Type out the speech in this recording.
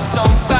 hearts on.